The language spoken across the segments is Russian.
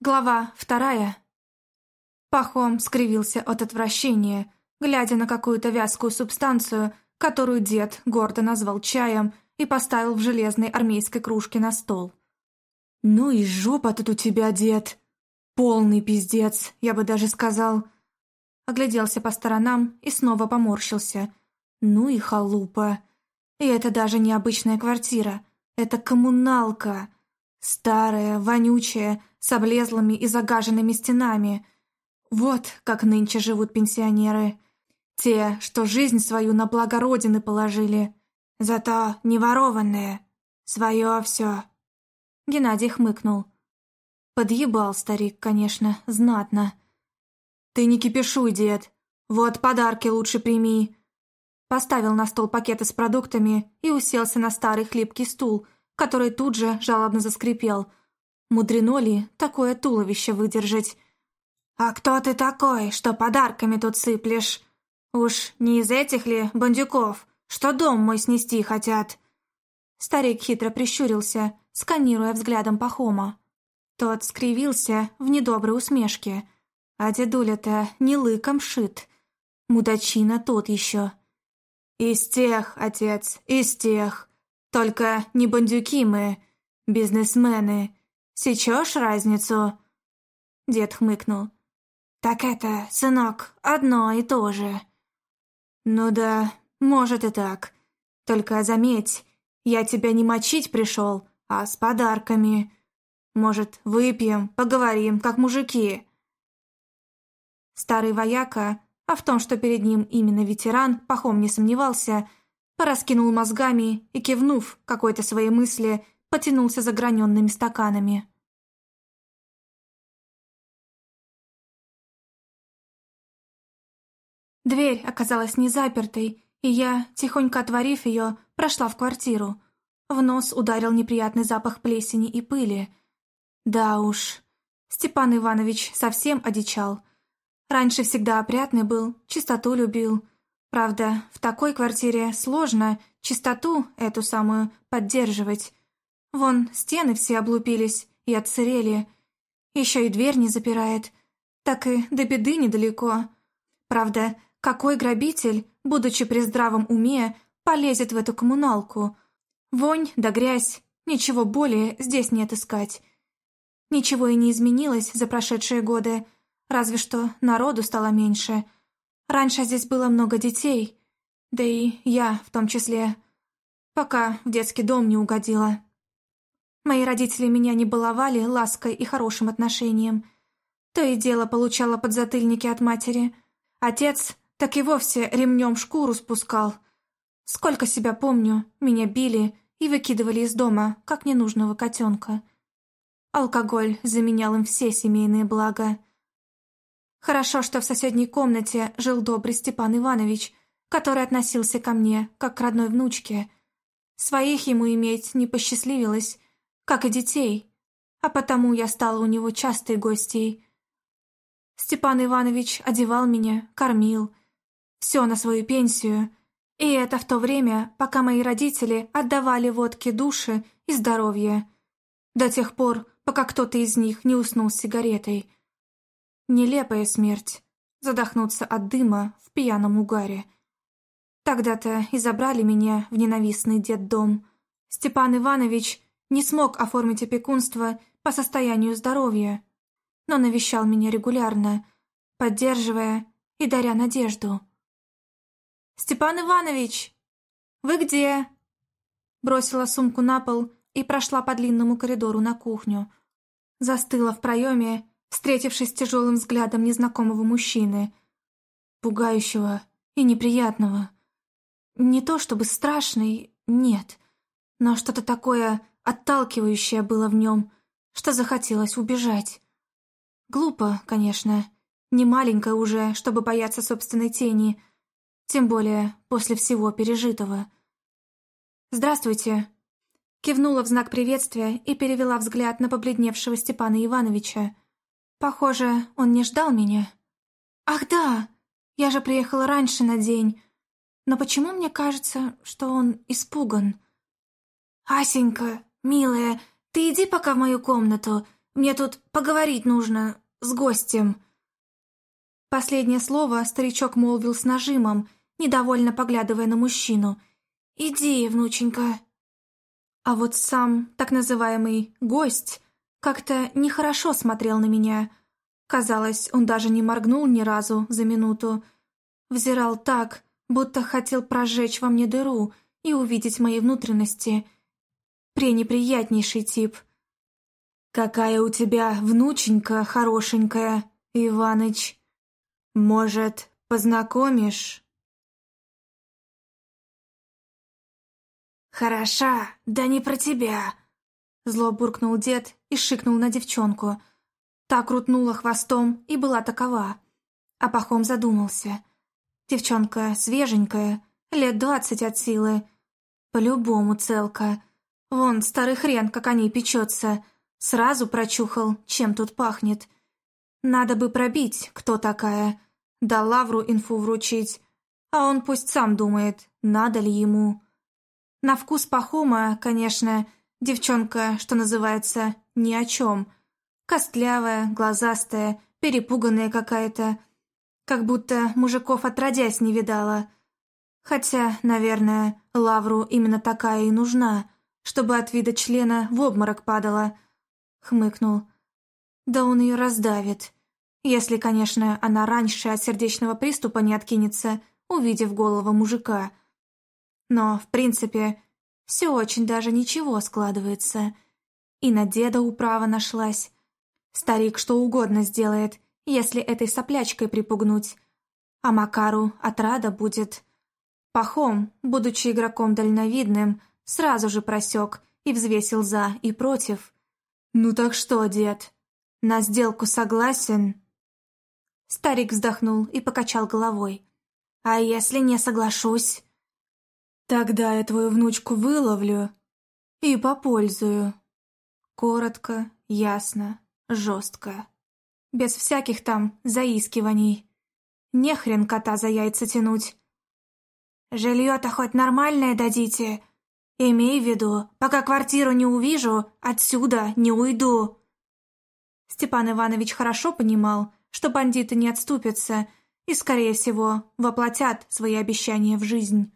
Глава вторая. Пахом скривился от отвращения, глядя на какую-то вязкую субстанцию, которую дед гордо назвал чаем и поставил в железной армейской кружке на стол. «Ну и жопа тут у тебя, дед! Полный пиздец, я бы даже сказал!» Огляделся по сторонам и снова поморщился. «Ну и халупа! И это даже не обычная квартира, это коммуналка!» Старая, вонючая, с облезлыми и загаженными стенами. Вот как нынче живут пенсионеры. Те, что жизнь свою на благо Родины положили. Зато не ворованные. Свое все. Геннадий хмыкнул. Подъебал старик, конечно, знатно. «Ты не кипишуй, дед. Вот подарки лучше прими». Поставил на стол пакеты с продуктами и уселся на старый хлипкий стул – который тут же жалобно заскрипел. Мудрено ли такое туловище выдержать? «А кто ты такой, что подарками тут сыплешь? Уж не из этих ли бандюков, что дом мой снести хотят?» Старик хитро прищурился, сканируя взглядом Пахома. Тот скривился в недоброй усмешке, а дедуля-то не лыком шит. Мудачина тот еще. «Из тех, отец, из тех. Только не бандюки мы, бизнесмены. Сечешь разницу?» Дед хмыкнул. «Так это, сынок, одно и то же». «Ну да, может и так. Только заметь, я тебя не мочить пришел, а с подарками. Может, выпьем, поговорим, как мужики». Старый вояка, а в том, что перед ним именно ветеран, пахом не сомневался, пораскинул мозгами и, кивнув какой-то своей мысли, потянулся за граненными стаканами. Дверь оказалась не запертой, и я, тихонько отворив ее, прошла в квартиру. В нос ударил неприятный запах плесени и пыли. Да уж, Степан Иванович совсем одичал. Раньше всегда опрятный был, чистоту любил — Правда, в такой квартире сложно чистоту эту самую поддерживать. Вон, стены все облупились и отсырели. Еще и дверь не запирает. Так и до беды недалеко. Правда, какой грабитель, будучи при здравом уме, полезет в эту коммуналку? Вонь да грязь, ничего более здесь не отыскать. Ничего и не изменилось за прошедшие годы, разве что народу стало меньше – Раньше здесь было много детей, да и я в том числе, пока в детский дом не угодила. Мои родители меня не баловали лаской и хорошим отношением. То и дело получала подзатыльники от матери. Отец так и вовсе ремнем шкуру спускал. Сколько себя помню, меня били и выкидывали из дома, как ненужного котенка. Алкоголь заменял им все семейные блага. Хорошо, что в соседней комнате жил добрый Степан Иванович, который относился ко мне, как к родной внучке. Своих ему иметь не посчастливилось, как и детей, а потому я стала у него частой гостьей. Степан Иванович одевал меня, кормил. Все на свою пенсию. И это в то время, пока мои родители отдавали водке души и здоровье. До тех пор, пока кто-то из них не уснул с сигаретой – Нелепая смерть. Задохнуться от дыма в пьяном угаре. Тогда-то и забрали меня в ненавистный детдом. Степан Иванович не смог оформить опекунство по состоянию здоровья, но навещал меня регулярно, поддерживая и даря надежду. «Степан Иванович! Вы где?» Бросила сумку на пол и прошла по длинному коридору на кухню. Застыла в проеме встретившись тяжелым взглядом незнакомого мужчины, пугающего и неприятного. Не то чтобы страшный, нет, но что-то такое отталкивающее было в нем, что захотелось убежать. Глупо, конечно, не маленькая уже, чтобы бояться собственной тени, тем более после всего пережитого. «Здравствуйте», кивнула в знак приветствия и перевела взгляд на побледневшего Степана Ивановича. Похоже, он не ждал меня. Ах да, я же приехала раньше на день. Но почему мне кажется, что он испуган? «Асенька, милая, ты иди пока в мою комнату. мне тут поговорить нужно с гостем». Последнее слово старичок молвил с нажимом, недовольно поглядывая на мужчину. «Иди, внученька». А вот сам так называемый «гость» как-то нехорошо смотрел на меня. Казалось, он даже не моргнул ни разу за минуту. Взирал так, будто хотел прожечь во мне дыру и увидеть мои внутренности. Пренеприятнейший тип. «Какая у тебя внученька хорошенькая, Иваныч! Может, познакомишь?» «Хороша, да не про тебя!» Зло буркнул дед и шикнул на девчонку. Та крутнула хвостом и была такова. А Пахом задумался. Девчонка свеженькая, лет двадцать от силы. По-любому целка. Вон, старый хрен, как о ней печется. Сразу прочухал, чем тут пахнет. Надо бы пробить, кто такая. Да Лавру инфу вручить. А он пусть сам думает, надо ли ему. На вкус Пахома, конечно, девчонка, что называется, ни о чем. Костлявая, глазастая, перепуганная какая-то как будто мужиков отродясь не видала. Хотя, наверное, Лавру именно такая и нужна, чтобы от вида члена в обморок падала. Хмыкнул. Да он ее раздавит. Если, конечно, она раньше от сердечного приступа не откинется, увидев голову мужика. Но, в принципе, все очень даже ничего складывается. И на деда управа нашлась. Старик что угодно сделает — если этой соплячкой припугнуть. А Макару отрада будет. Пахом, будучи игроком дальновидным, сразу же просек и взвесил за и против. «Ну так что, дед, на сделку согласен?» Старик вздохнул и покачал головой. «А если не соглашусь?» «Тогда я твою внучку выловлю и попользую». Коротко, ясно, жестко без всяких там заискиваний. Не хрен кота за яйца тянуть. Жилье-то хоть нормальное дадите. Имей в виду, пока квартиру не увижу, отсюда не уйду. Степан Иванович хорошо понимал, что бандиты не отступятся и, скорее всего, воплотят свои обещания в жизнь.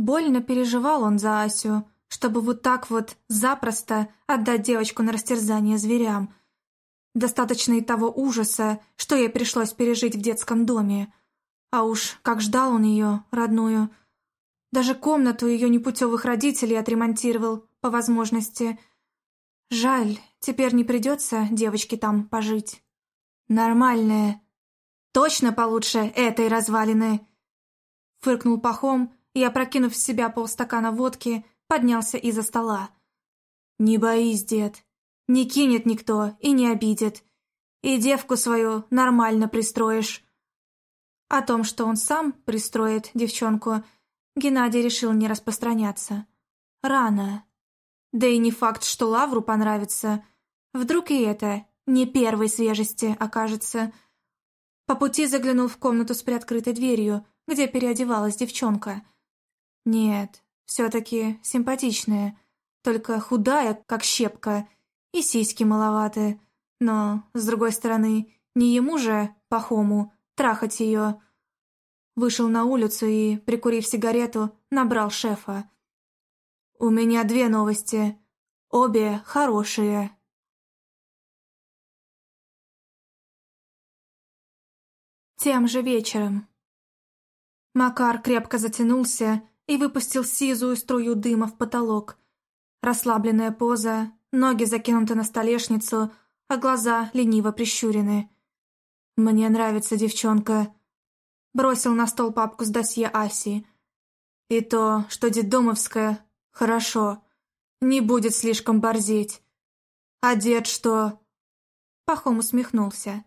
Больно переживал он за Асю, чтобы вот так вот запросто отдать девочку на растерзание зверям – Достаточно и того ужаса, что ей пришлось пережить в детском доме. А уж как ждал он ее, родную. Даже комнату ее непутевых родителей отремонтировал, по возможности. Жаль, теперь не придется девочке там пожить. Нормальная. Точно получше этой развалины. Фыркнул пахом и, опрокинув в себя полстакана водки, поднялся из-за стола. «Не боись, дед, не кинет никто и не обидит. И девку свою нормально пристроишь. О том, что он сам пристроит девчонку, Геннадий решил не распространяться. Рано. Да и не факт, что Лавру понравится. Вдруг и это не первой свежести окажется. По пути заглянул в комнату с приоткрытой дверью, где переодевалась девчонка. Нет, все-таки симпатичная, только худая, как щепка, и сиськи маловаты. Но, с другой стороны, не ему же, Пахому, трахать ее. Вышел на улицу и, прикурив сигарету, набрал шефа. «У меня две новости. Обе хорошие». Тем же вечером. Макар крепко затянулся и выпустил сизую струю дыма в потолок. Расслабленная поза, ноги закинуты на столешницу, а глаза лениво прищурены. «Мне нравится девчонка», — бросил на стол папку с досье Аси. «И то, что детдомовская, хорошо, не будет слишком борзеть. А дед что?» Пахом усмехнулся.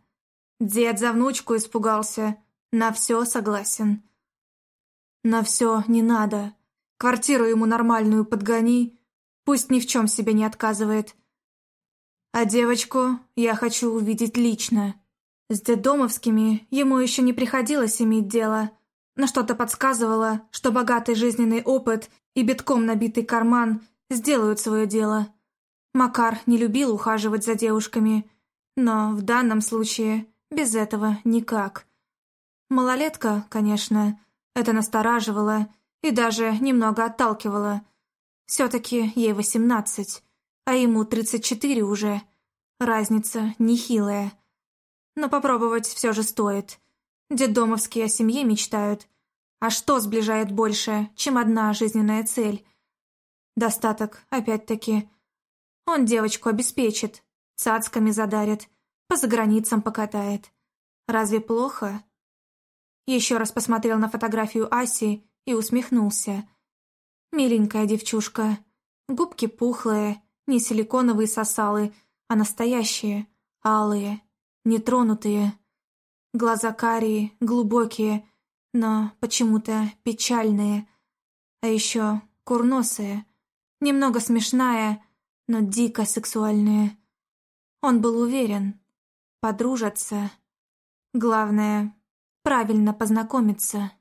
«Дед за внучку испугался, на все согласен». «На все не надо. Квартиру ему нормальную подгони, Пусть ни в чем себе не отказывает. А девочку я хочу увидеть лично. С детдомовскими ему еще не приходилось иметь дело, но что-то подсказывало, что богатый жизненный опыт и битком набитый карман сделают свое дело. Макар не любил ухаживать за девушками, но в данном случае без этого никак. Малолетка, конечно, это настораживало и даже немного отталкивало. Все-таки ей восемнадцать, а ему тридцать четыре уже. Разница нехилая. Но попробовать все же стоит. Деддомовские о семье мечтают. А что сближает больше, чем одна жизненная цель? Достаток, опять-таки. Он девочку обеспечит, цацками задарит, по заграницам покатает. Разве плохо? Еще раз посмотрел на фотографию Аси и усмехнулся. Миленькая девчушка. Губки пухлые, не силиконовые сосалы, а настоящие, алые, нетронутые. Глаза карие, глубокие, но почему-то печальные. А еще курносые, немного смешная, но дико сексуальная. Он был уверен, подружатся. Главное, правильно познакомиться.